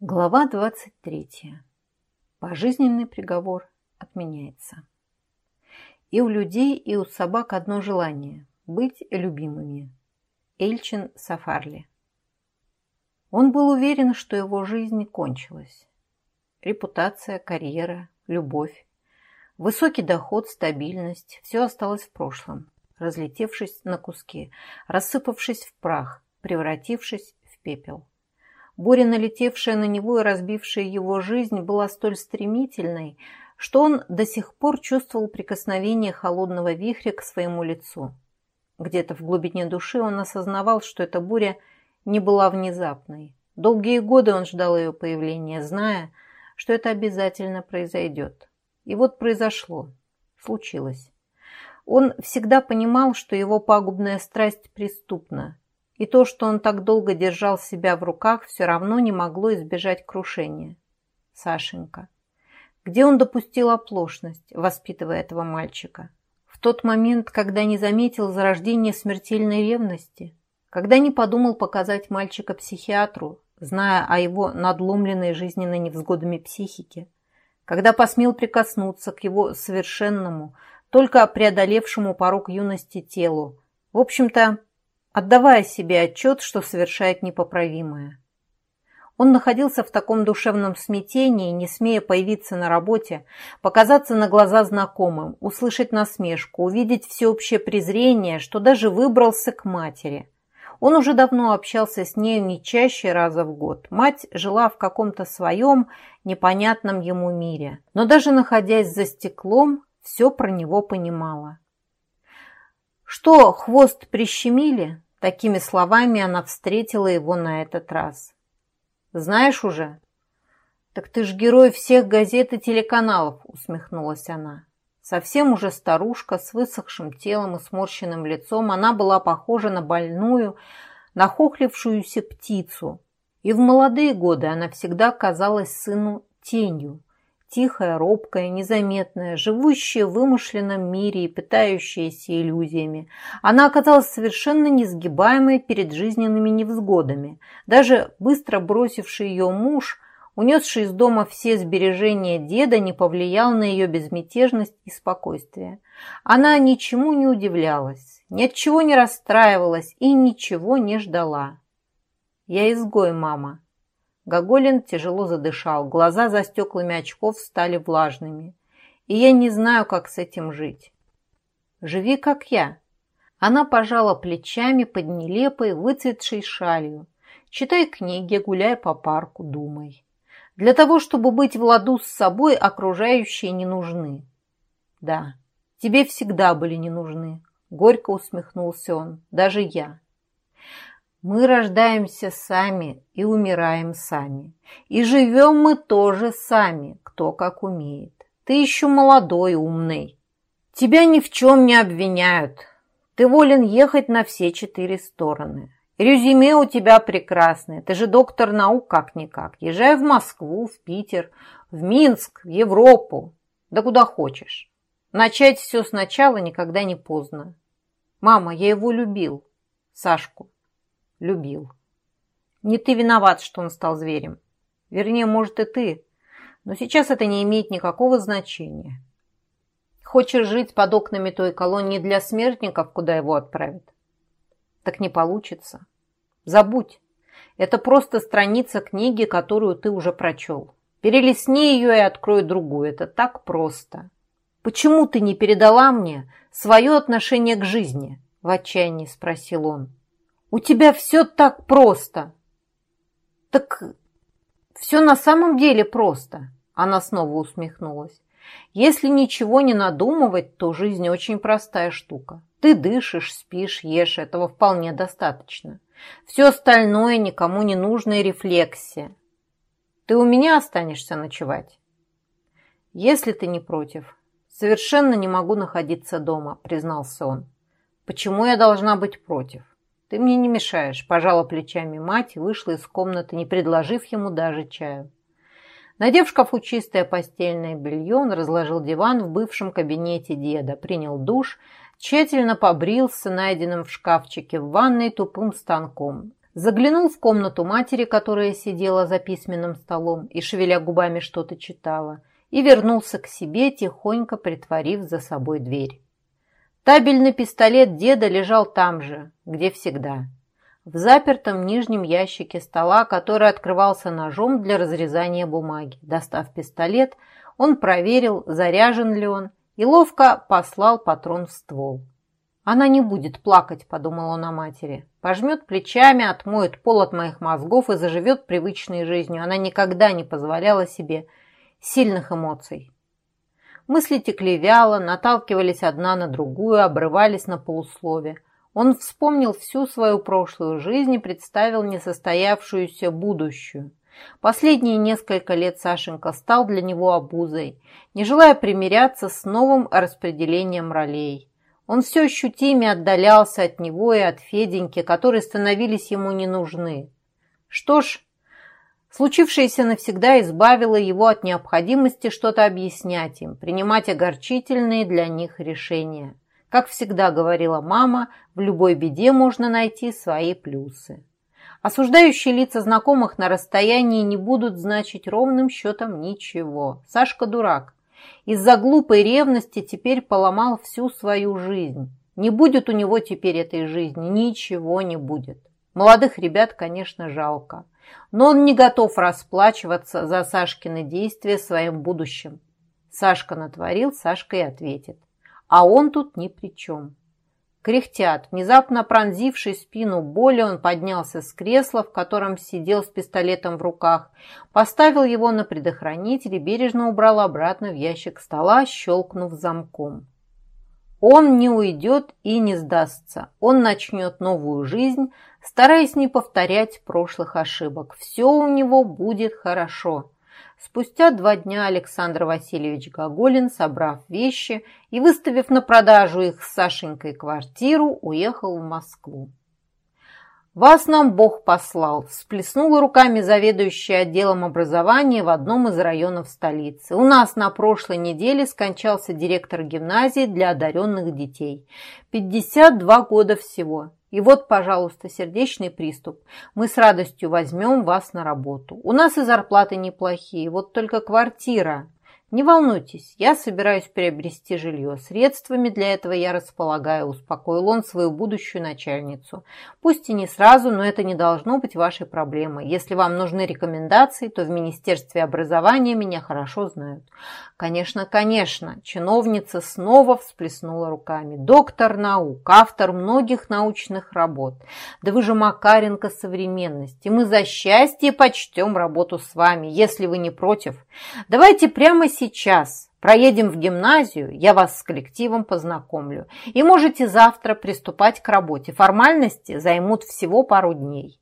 Глава 23. Пожизненный приговор отменяется. И у людей, и у собак одно желание – быть любимыми. Эльчин Сафарли. Он был уверен, что его жизнь кончилась. Репутация, карьера, любовь, высокий доход, стабильность – все осталось в прошлом, разлетевшись на куски, рассыпавшись в прах, превратившись в пепел. Буря, налетевшая на него и разбившая его жизнь, была столь стремительной, что он до сих пор чувствовал прикосновение холодного вихря к своему лицу. Где-то в глубине души он осознавал, что эта буря не была внезапной. Долгие годы он ждал ее появления, зная, что это обязательно произойдет. И вот произошло, случилось. Он всегда понимал, что его пагубная страсть преступна, и то, что он так долго держал себя в руках, все равно не могло избежать крушения. Сашенька. Где он допустил оплошность, воспитывая этого мальчика? В тот момент, когда не заметил зарождения смертельной ревности? Когда не подумал показать мальчика психиатру, зная о его надломленной жизненной невзгодами психике? Когда посмел прикоснуться к его совершенному, только преодолевшему порог юности телу? В общем-то, отдавая себе отчет, что совершает непоправимое. Он находился в таком душевном смятении, не смея появиться на работе, показаться на глаза знакомым, услышать насмешку, увидеть всеобщее презрение, что даже выбрался к матери. Он уже давно общался с нею не чаще раза в год. Мать жила в каком-то своем непонятном ему мире, но даже находясь за стеклом, все про него понимала. Что, хвост прищемили? Такими словами она встретила его на этот раз. «Знаешь уже?» «Так ты ж герой всех газет и телеканалов», — усмехнулась она. Совсем уже старушка с высохшим телом и сморщенным лицом, она была похожа на больную, нахохлившуюся птицу. И в молодые годы она всегда казалась сыну тенью, Тихая, робкая, незаметная, живущая в вымышленном мире и питающаяся иллюзиями, она оказалась совершенно несгибаемой перед жизненными невзгодами. Даже быстро бросивший ее муж, унесший из дома все сбережения деда, не повлиял на ее безмятежность и спокойствие. Она ничему не удивлялась, ни от чего не расстраивалась и ничего не ждала. «Я изгой, мама», Гоголин тяжело задышал, глаза за стеклами очков стали влажными. И я не знаю, как с этим жить. Живи, как я. Она пожала плечами под нелепой, выцветшей шалью. Читай книги, гуляй по парку, думай. Для того, чтобы быть в ладу с собой, окружающие не нужны. Да, тебе всегда были не нужны. Горько усмехнулся он. Даже я. Мы рождаемся сами и умираем сами. И живем мы тоже сами, кто как умеет. Ты еще молодой, умный. Тебя ни в чем не обвиняют. Ты волен ехать на все четыре стороны. Резюме у тебя прекрасное. Ты же доктор наук как-никак. Езжай в Москву, в Питер, в Минск, в Европу. Да куда хочешь. Начать все сначала никогда не поздно. Мама, я его любил. Сашку любил. Не ты виноват, что он стал зверем. Вернее, может и ты. Но сейчас это не имеет никакого значения. Хочешь жить под окнами той колонии для смертников, куда его отправят? Так не получится. Забудь. Это просто страница книги, которую ты уже прочел. Перелистни ее и открой другую. Это так просто. Почему ты не передала мне свое отношение к жизни? В отчаянии спросил он. У тебя все так просто. Так все на самом деле просто. Она снова усмехнулась. Если ничего не надумывать, то жизнь очень простая штука. Ты дышишь, спишь, ешь, этого вполне достаточно. Все остальное никому не нужная рефлексия. Ты у меня останешься ночевать? Если ты не против. Совершенно не могу находиться дома, признался он. Почему я должна быть против? «Ты мне не мешаешь», – пожала плечами мать и вышла из комнаты, не предложив ему даже чаю. Надев в шкафу чистое постельное белье, он разложил диван в бывшем кабинете деда, принял душ, тщательно побрился найденным в шкафчике в ванной тупым станком. Заглянул в комнату матери, которая сидела за письменным столом и, шевеля губами, что-то читала, и вернулся к себе, тихонько притворив за собой дверь. Табельный пистолет деда лежал там же, где всегда, в запертом нижнем ящике стола, который открывался ножом для разрезания бумаги. Достав пистолет, он проверил, заряжен ли он, и ловко послал патрон в ствол. «Она не будет плакать», — подумал он о матери. «Пожмет плечами, отмоет пол от моих мозгов и заживет привычной жизнью. Она никогда не позволяла себе сильных эмоций». Мысли текли вяло, наталкивались одна на другую, обрывались на полуслове. Он вспомнил всю свою прошлую жизнь и представил несостоявшуюся будущую. Последние несколько лет Сашенька стал для него обузой, не желая примиряться с новым распределением ролей. Он все ощутимее отдалялся от него и от Феденьки, которые становились ему не нужны. Что ж, случившееся навсегда избавило его от необходимости что-то объяснять им, принимать огорчительные для них решения. Как всегда говорила мама, в любой беде можно найти свои плюсы. Осуждающие лица знакомых на расстоянии не будут значить ровным счетом ничего. Сашка дурак. Из-за глупой ревности теперь поломал всю свою жизнь. Не будет у него теперь этой жизни, ничего не будет. Молодых ребят, конечно, жалко. Но он не готов расплачиваться за Сашкины действия своим будущим. Сашка натворил, Сашка и ответит. А он тут ни при чем. Кряхтят. Внезапно пронзивший спину боли, он поднялся с кресла, в котором сидел с пистолетом в руках, поставил его на предохранитель и бережно убрал обратно в ящик стола, щелкнув замком. Он не уйдет и не сдастся. Он начнет новую жизнь, стараясь не повторять прошлых ошибок. Все у него будет хорошо. Спустя два дня Александр Васильевич Гоголин, собрав вещи и выставив на продажу их с Сашенькой квартиру, уехал в Москву. «Вас нам Бог послал», – всплеснула руками заведующая отделом образования в одном из районов столицы. «У нас на прошлой неделе скончался директор гимназии для одаренных детей. 52 года всего. И вот, пожалуйста, сердечный приступ. Мы с радостью возьмем вас на работу. У нас и зарплаты неплохие, вот только квартира. Не волнуйтесь, я собираюсь приобрести жилье. Средствами для этого я располагаю, успокоил он свою будущую начальницу. Пусть и не сразу, но это не должно быть вашей проблемой. Если вам нужны рекомендации, то в Министерстве образования меня хорошо знают. Конечно, конечно, чиновница снова всплеснула руками. Доктор наук, автор многих научных работ. Да вы же Макаренко современности. Мы за счастье почтем работу с вами, если вы не против. Давайте прямо сейчас проедем в гимназию, я вас с коллективом познакомлю. И можете завтра приступать к работе. Формальности займут всего пару дней.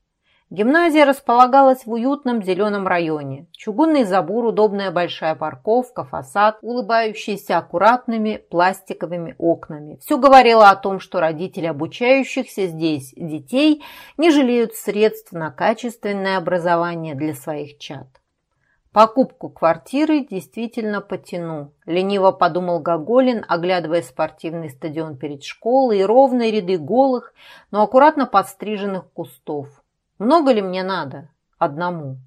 Гимназия располагалась в уютном зеленом районе. Чугунный забор, удобная большая парковка, фасад, улыбающийся аккуратными пластиковыми окнами. Все говорило о том, что родители обучающихся здесь детей не жалеют средств на качественное образование для своих чад. Покупку квартиры действительно потяну, лениво подумал Гоголин, оглядывая спортивный стадион перед школой и ровные ряды голых, но аккуратно подстриженных кустов. Много ли мне надо? Одному.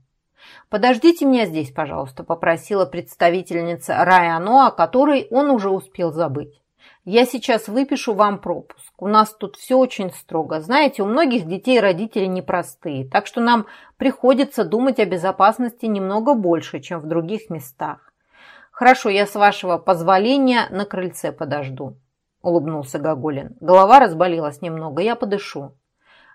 «Подождите меня здесь, пожалуйста», – попросила представительница Райано, о которой он уже успел забыть. Я сейчас выпишу вам пропуск. У нас тут все очень строго. Знаете, у многих детей родители непростые, так что нам приходится думать о безопасности немного больше, чем в других местах. Хорошо, я с вашего позволения на крыльце подожду, улыбнулся Гоголин. Голова разболелась немного, я подышу.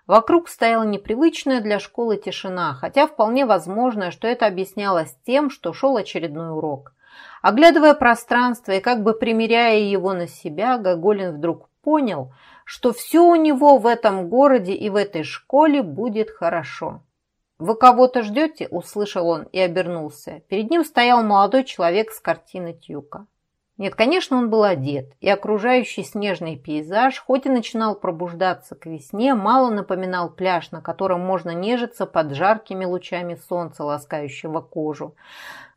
Вокруг стояла непривычная для школы тишина, хотя вполне возможно, что это объяснялось тем, что шел очередной урок – Оглядывая пространство и как бы примеряя его на себя, Гоголин вдруг понял, что все у него в этом городе и в этой школе будет хорошо. «Вы кого-то ждете?» – услышал он и обернулся. Перед ним стоял молодой человек с картины Тюка. Нет, конечно, он был одет, и окружающий снежный пейзаж, хоть и начинал пробуждаться к весне, мало напоминал пляж, на котором можно нежиться под жаркими лучами солнца, ласкающего кожу.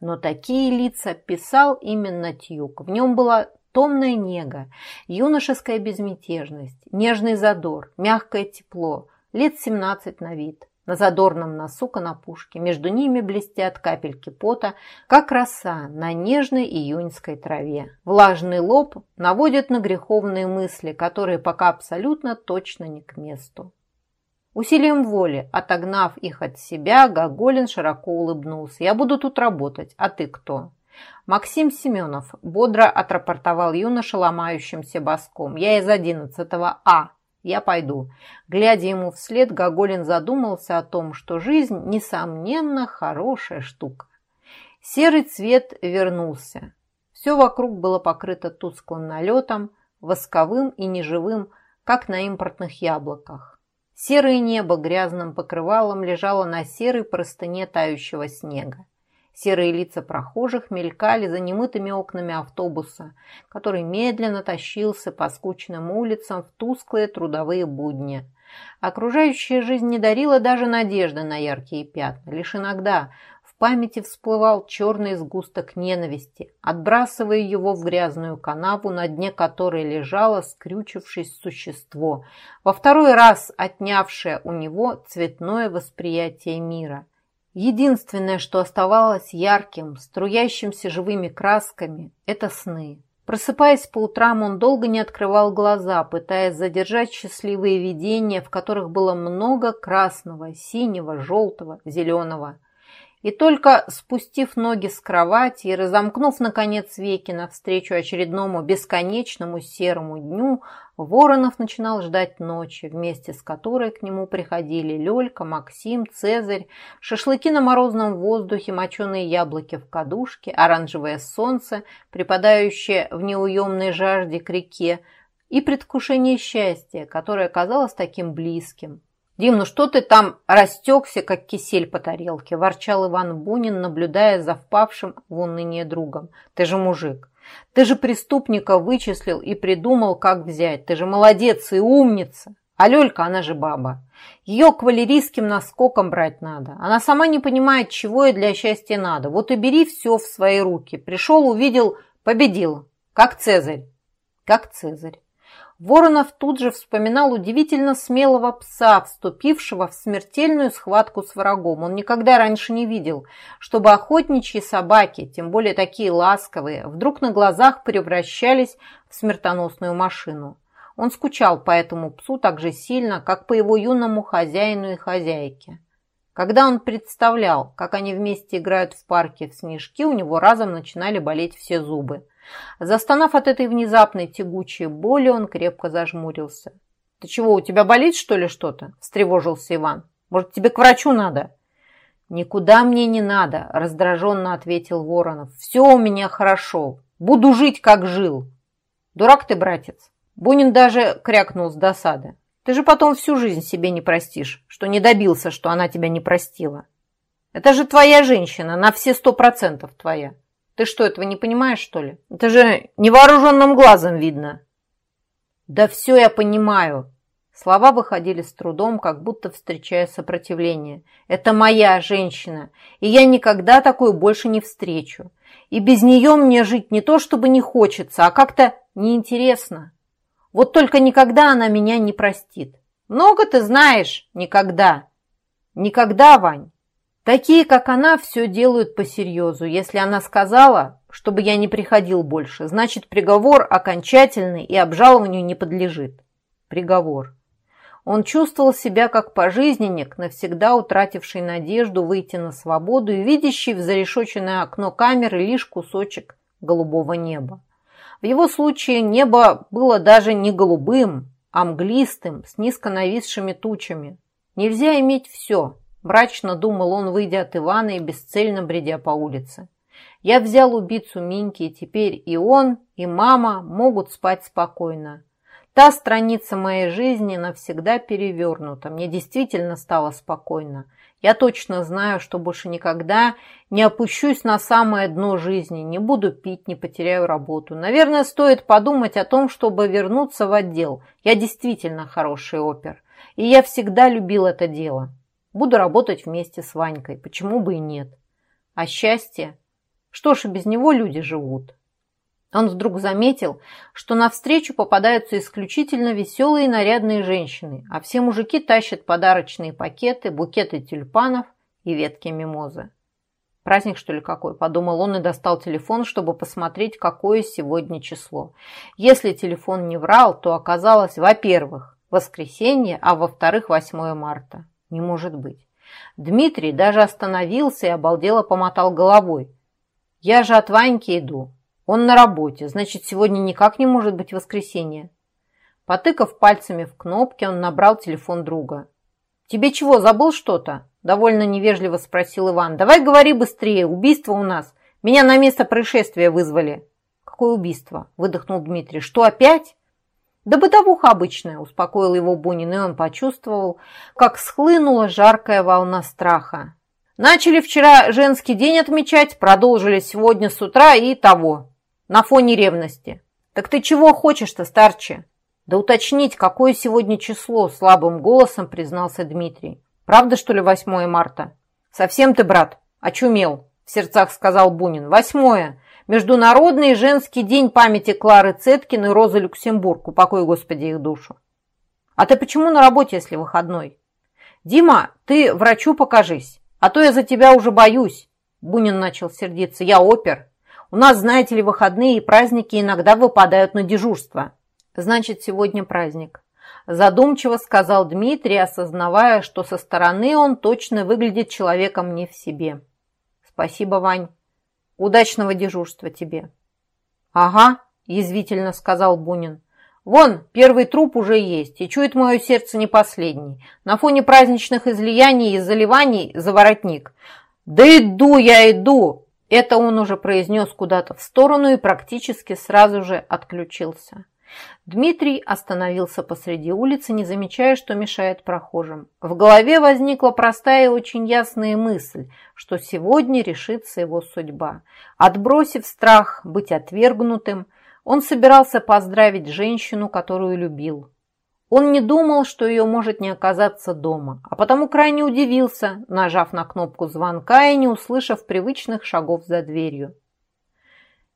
Но такие лица писал именно Тьюк. В нем была томная нега, юношеская безмятежность, нежный задор, мягкое тепло, лет 17 на вид. На задорном носу конопушки между ними блестят капельки пота, как роса на нежной июньской траве. Влажный лоб наводит на греховные мысли, которые пока абсолютно точно не к месту. Усилием воли, отогнав их от себя, Гоголин широко улыбнулся. «Я буду тут работать, а ты кто?» Максим Семенов бодро отрапортовал юноша ломающимся боском. «Я из одиннадцатого А. Я пойду». Глядя ему вслед, Гоголин задумался о том, что жизнь, несомненно, хорошая штука. Серый цвет вернулся. Все вокруг было покрыто тусклым налетом, восковым и неживым, как на импортных яблоках. Серое небо грязным покрывалом лежало на серой простыне тающего снега. Серые лица прохожих мелькали за немытыми окнами автобуса, который медленно тащился по скучным улицам в тусклые трудовые будни. Окружающая жизнь не дарила даже надежды на яркие пятна. Лишь иногда в памяти всплывал черный сгусток ненависти, отбрасывая его в грязную канаву, на дне которой лежало, скрючившись существо, во второй раз отнявшее у него цветное восприятие мира. Единственное, что оставалось ярким, струящимся живыми красками, это сны. Просыпаясь по утрам, он долго не открывал глаза, пытаясь задержать счастливые видения, в которых было много красного, синего, желтого, зеленого. И только спустив ноги с кровати и разомкнув, наконец, веки навстречу очередному бесконечному серому дню, Воронов начинал ждать ночи, вместе с которой к нему приходили Лёлька, Максим, Цезарь, шашлыки на морозном воздухе, моченые яблоки в кадушке, оранжевое солнце, припадающее в неуемной жажде к реке, и предвкушение счастья, которое казалось таким близким. «Дим, ну что ты там растекся, как кисель по тарелке?» – ворчал Иван Бунин, наблюдая за впавшим в уныние другом. «Ты же мужик. Ты же преступника вычислил и придумал, как взять. Ты же молодец и умница. А Лёлька, она же баба. Ее кавалерийским наскоком брать надо. Она сама не понимает, чего ей для счастья надо. Вот и бери все в свои руки. Пришел, увидел, победил. Как Цезарь. Как Цезарь. Воронов тут же вспоминал удивительно смелого пса, вступившего в смертельную схватку с врагом. Он никогда раньше не видел, чтобы охотничьи собаки, тем более такие ласковые, вдруг на глазах превращались в смертоносную машину. Он скучал по этому псу так же сильно, как по его юному хозяину и хозяйке. Когда он представлял, как они вместе играют в парке в снежки, у него разом начинали болеть все зубы. Застонав от этой внезапной тягучей боли, он крепко зажмурился. «Ты чего, у тебя болит, что ли, что-то?» – встревожился Иван. «Может, тебе к врачу надо?» «Никуда мне не надо», – раздраженно ответил Воронов. «Все у меня хорошо. Буду жить, как жил». «Дурак ты, братец!» Бунин даже крякнул с досады. «Ты же потом всю жизнь себе не простишь, что не добился, что она тебя не простила. Это же твоя женщина, на все сто процентов твоя. Ты что, этого не понимаешь, что ли? Это же невооруженным глазом видно. Да все я понимаю. Слова выходили с трудом, как будто встречая сопротивление. Это моя женщина, и я никогда такую больше не встречу. И без нее мне жить не то, чтобы не хочется, а как-то неинтересно. Вот только никогда она меня не простит. Много ты знаешь? Никогда. Никогда, Вань. Такие, как она, все делают по серьезу. Если она сказала, чтобы я не приходил больше, значит приговор окончательный и обжалованию не подлежит. Приговор. Он чувствовал себя как пожизненник, навсегда утративший надежду выйти на свободу и видящий в зарешоченное окно камеры лишь кусочек голубого неба. В его случае небо было даже не голубым, а мглистым, с низко нависшими тучами. Нельзя иметь все – Мрачно думал он, выйдя от Ивана и бесцельно бредя по улице. Я взял убийцу Минки, и теперь и он, и мама могут спать спокойно. Та страница моей жизни навсегда перевернута. Мне действительно стало спокойно. Я точно знаю, что больше никогда не опущусь на самое дно жизни, не буду пить, не потеряю работу. Наверное, стоит подумать о том, чтобы вернуться в отдел. Я действительно хороший опер, и я всегда любил это дело. Буду работать вместе с Ванькой. Почему бы и нет? А счастье? Что ж, без него люди живут. Он вдруг заметил, что навстречу попадаются исключительно веселые и нарядные женщины, а все мужики тащат подарочные пакеты, букеты тюльпанов и ветки мимозы. Праздник, что ли, какой? Подумал он и достал телефон, чтобы посмотреть, какое сегодня число. Если телефон не врал, то оказалось, во-первых, воскресенье, а во-вторых, 8 марта. Не может быть. Дмитрий даже остановился и обалдело помотал головой. «Я же от Ваньки иду. Он на работе, значит, сегодня никак не может быть воскресенье». Потыкав пальцами в кнопки, он набрал телефон друга. «Тебе чего, забыл что-то?» Довольно невежливо спросил Иван. «Давай говори быстрее, убийство у нас. Меня на место происшествия вызвали». «Какое убийство?» – выдохнул Дмитрий. «Что, опять?» «Да бытовуха обычная», – успокоил его Бунин, и он почувствовал, как схлынула жаркая волна страха. «Начали вчера женский день отмечать, продолжили сегодня с утра и того, на фоне ревности. Так ты чего хочешь-то, старче?» «Да уточнить, какое сегодня число?» – слабым голосом признался Дмитрий. Правда, что ли, 8 марта? Совсем ты, брат, очумел, в сердцах сказал Бунин. Восьмое. Международный женский день памяти Клары Цеткин и Розы Люксембург. Упокой, Господи, их душу. А ты почему на работе, если выходной? Дима, ты врачу покажись, а то я за тебя уже боюсь. Бунин начал сердиться. Я опер. У нас, знаете ли, выходные и праздники иногда выпадают на дежурство. Значит, сегодня праздник. Задумчиво сказал Дмитрий, осознавая, что со стороны он точно выглядит человеком не в себе. Спасибо, Вань. Удачного дежурства тебе. Ага, язвительно сказал Бунин. Вон, первый труп уже есть, и чует мое сердце не последний. На фоне праздничных излияний и заливаний за воротник. Да иду я, иду! Это он уже произнес куда-то в сторону и практически сразу же отключился. Дмитрий остановился посреди улицы, не замечая, что мешает прохожим. В голове возникла простая и очень ясная мысль, что сегодня решится его судьба. Отбросив страх быть отвергнутым, он собирался поздравить женщину, которую любил. Он не думал, что ее может не оказаться дома, а потому крайне удивился, нажав на кнопку звонка и не услышав привычных шагов за дверью.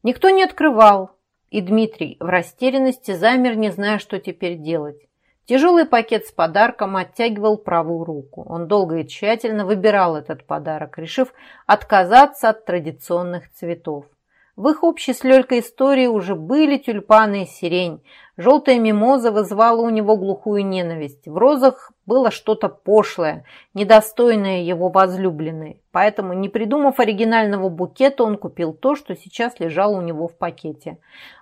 Никто не открывал, и Дмитрий в растерянности замер, не зная, что теперь делать. Тяжелый пакет с подарком оттягивал правую руку. Он долго и тщательно выбирал этот подарок, решив отказаться от традиционных цветов. В их общей с Лёлькой истории уже были тюльпаны и сирень. Желтая мимоза вызывала у него глухую ненависть. В розах было что-то пошлое, недостойное его возлюбленной. Поэтому, не придумав оригинального букета, он купил то, что сейчас лежало у него в пакете.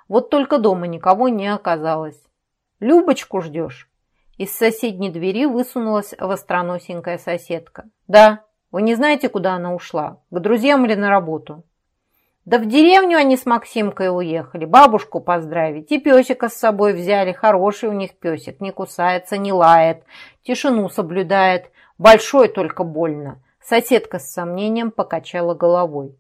Вот только дома никого не оказалось. «Любочку ждешь?» Из соседней двери высунулась востроносенькая соседка. «Да. Вы не знаете, куда она ушла? К друзьям или на работу?» Да в деревню они с Максимкой уехали, бабушку поздравить. И песика с собой взяли, хороший у них песик, не кусается, не лает, тишину соблюдает, большой только больно. Соседка с сомнением покачала головой.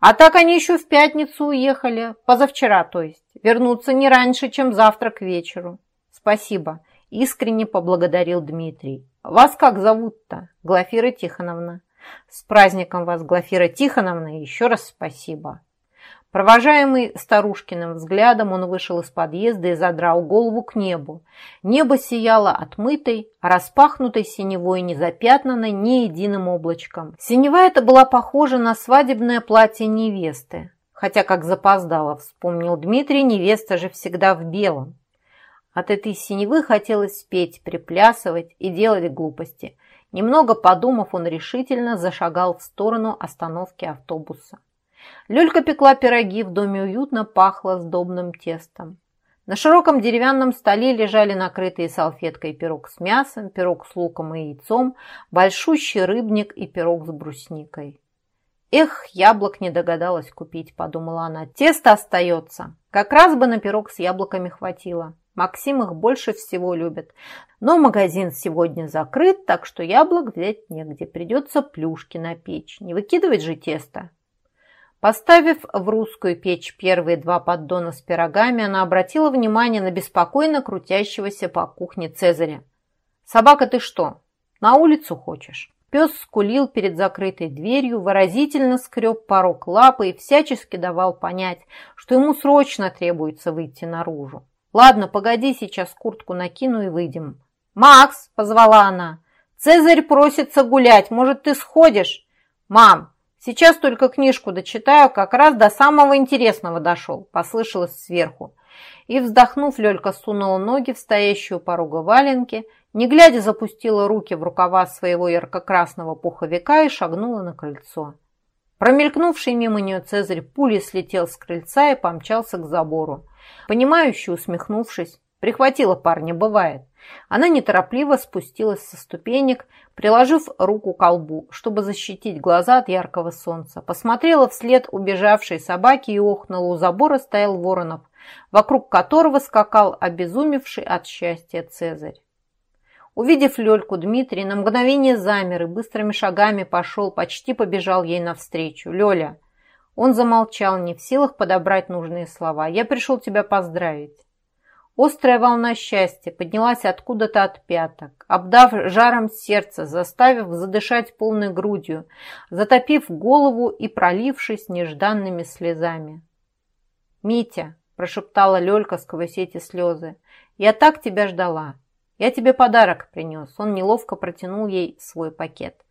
А так они еще в пятницу уехали, позавчера, то есть. Вернуться не раньше, чем завтра к вечеру. Спасибо, искренне поблагодарил Дмитрий. Вас как зовут-то? Глафира Тихоновна. С праздником вас, Глафира Тихоновна, еще раз спасибо. Провожаемый старушкиным взглядом, он вышел из подъезда и задрал голову к небу. Небо сияло отмытой, распахнутой синевой, не запятнанной ни единым облачком. Синева это была похожа на свадебное платье невесты. Хотя, как запоздало, вспомнил Дмитрий, невеста же всегда в белом. От этой синевы хотелось петь, приплясывать и делать глупости. Немного подумав, он решительно зашагал в сторону остановки автобуса. Люлька пекла пироги, в доме уютно пахло сдобным тестом. На широком деревянном столе лежали накрытые салфеткой пирог с мясом, пирог с луком и яйцом, большущий рыбник и пирог с брусникой. «Эх, яблок не догадалась купить», – подумала она. «Тесто остается. Как раз бы на пирог с яблоками хватило. Максим их больше всего любит. Но магазин сегодня закрыт, так что яблок взять негде. Придется плюшки напечь. Не выкидывать же тесто». Поставив в русскую печь первые два поддона с пирогами, она обратила внимание на беспокойно крутящегося по кухне Цезаря. «Собака ты что, на улицу хочешь?» Пес скулил перед закрытой дверью, выразительно скреб порог лапы и всячески давал понять, что ему срочно требуется выйти наружу. «Ладно, погоди, сейчас куртку накину и выйдем». «Макс!» – позвала она. «Цезарь просится гулять, может, ты сходишь?» «Мам, сейчас только книжку дочитаю, как раз до самого интересного дошел», – послышалось сверху. И, вздохнув, Лёлька сунула ноги в стоящую порога валенки – не глядя, запустила руки в рукава своего ярко-красного пуховика и шагнула на крыльцо. Промелькнувший мимо нее Цезарь пулей слетел с крыльца и помчался к забору. Понимающе усмехнувшись, прихватила парня, бывает. Она неторопливо спустилась со ступенек, приложив руку к колбу, чтобы защитить глаза от яркого солнца. Посмотрела вслед убежавшей собаки и охнула. У забора стоял Воронов, вокруг которого скакал обезумевший от счастья Цезарь. Увидев Лёльку, Дмитрий на мгновение замер и быстрыми шагами пошел, почти побежал ей навстречу. «Лёля!» Он замолчал, не в силах подобрать нужные слова. «Я пришел тебя поздравить». Острая волна счастья поднялась откуда-то от пяток, обдав жаром сердце, заставив задышать полной грудью, затопив голову и пролившись нежданными слезами. «Митя!» – прошептала Лёлька сквозь эти слезы. «Я так тебя ждала!» «Я тебе подарок принес». Он неловко протянул ей свой пакет.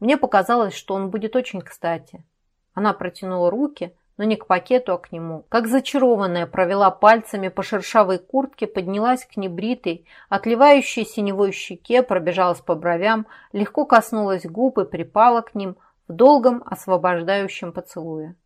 Мне показалось, что он будет очень кстати. Она протянула руки, но не к пакету, а к нему. Как зачарованная провела пальцами по шершавой куртке, поднялась к небритой, отливающей синевой щеке, пробежалась по бровям, легко коснулась губ и припала к ним в долгом освобождающем поцелуе.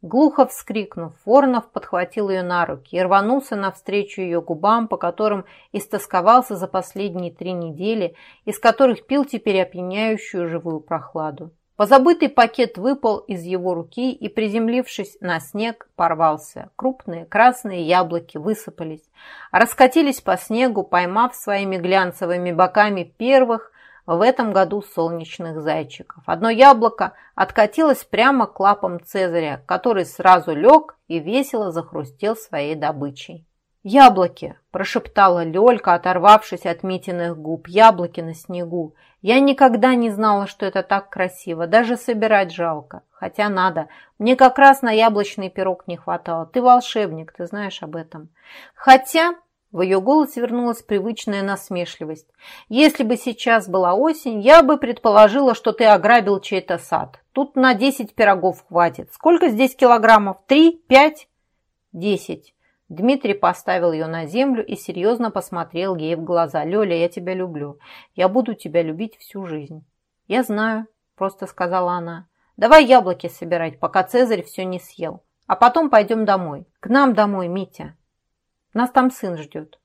Глухо вскрикнув, Воронов подхватил ее на руки и рванулся навстречу ее губам, по которым истосковался за последние три недели, из которых пил теперь опьяняющую живую прохладу. Позабытый пакет выпал из его руки и, приземлившись на снег, порвался. Крупные красные яблоки высыпались, раскатились по снегу, поймав своими глянцевыми боками первых, в этом году солнечных зайчиков. Одно яблоко откатилось прямо к лапам Цезаря, который сразу лег и весело захрустел своей добычей. «Яблоки!» – прошептала Лёлька, оторвавшись от Митиных губ. «Яблоки на снегу! Я никогда не знала, что это так красиво. Даже собирать жалко. Хотя надо. Мне как раз на яблочный пирог не хватало. Ты волшебник, ты знаешь об этом. Хотя в ее голосе вернулась привычная насмешливость. «Если бы сейчас была осень, я бы предположила, что ты ограбил чей-то сад. Тут на десять пирогов хватит. Сколько здесь килограммов? Три? Пять?» «Десять». Дмитрий поставил ее на землю и серьезно посмотрел ей в глаза. «Лёля, я тебя люблю. Я буду тебя любить всю жизнь». «Я знаю», – просто сказала она. «Давай яблоки собирать, пока Цезарь все не съел. А потом пойдем домой. К нам домой, Митя». Нас там сын ждет.